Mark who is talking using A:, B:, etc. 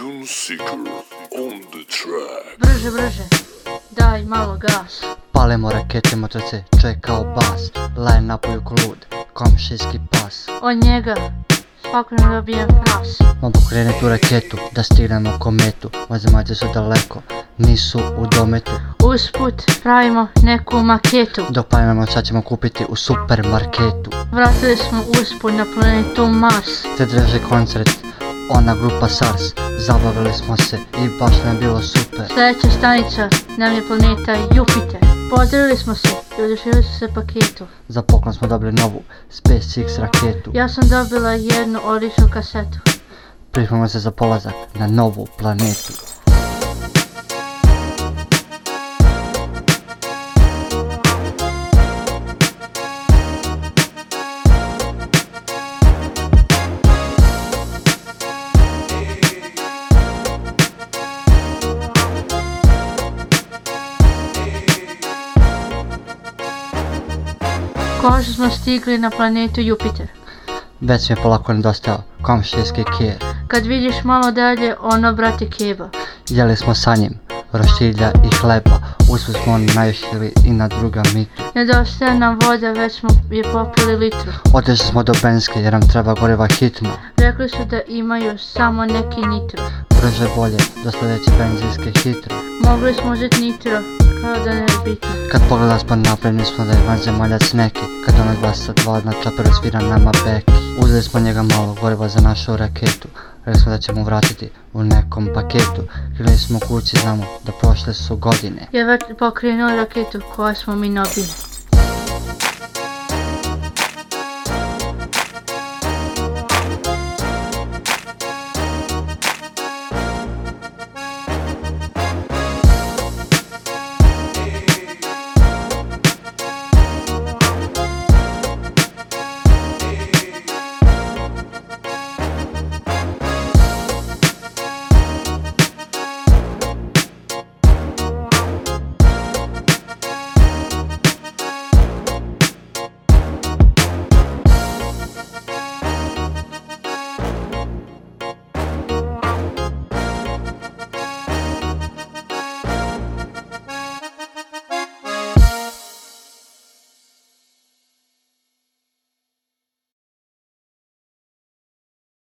A: Seeker on the track.
B: Brže, brže, daj malo gas.
C: Palimo rakete, motorce, čovjek kao bas Laje napoju ko lud, komšijski pas
B: Od njega svakodnevno dobijem fras.
C: On pokrene tu raketu, da stignemo kometu Mazemaljci su daleko, nisu u dometu
B: Usput pravimo neku maketu.
C: Dok planiramo sad ćemo kupiti u supermarketu
B: Vratili smo usput na planetu Mars.
C: Te drže koncert, ona grupa SARS Zabavili smo se i baš nam je bilo super
B: Sljedeća stanica nam je planeta Jupiter. Pozdravili smo se i oduševili su se paketu.
C: Za poklon smo dobili novu SpaceX raketu
B: Ja sam dobila jednu odličnu kasetu.
C: Pripremamo se za polazak na novu planetu
B: Konačno smo stigli na planetu Jupiter.
C: Već mi je polako nedostajao komšijski kir
B: Kad vidiš malo dalje, ono brate keba.
C: Jeli smo sa njim, roštilja i hleba Usput smo naišli i na druga mitu
B: Nedostaje nam voda, već smo je popili litru.
C: Otišli smo do Benske jer nam treba goriva hitno
B: Rekli su da imaju samo neki nitro.
C: Brže bolje, do sljedeće benzinske hitro
B: Mogli smo uzeti nitro, kao da ne bitno.
C: Kad pogleda smo napravili smo da je vanzemaljac neki Kad ono glasa dva na čaperu svira nama beki Uzeli smo njega malo goriva za našu raketu Rekli smo da ćemo vratiti u nekom paketu Krili smo kući znamo da prošle su godine
B: Je već pokrenuo raketu koju smo mi nobili.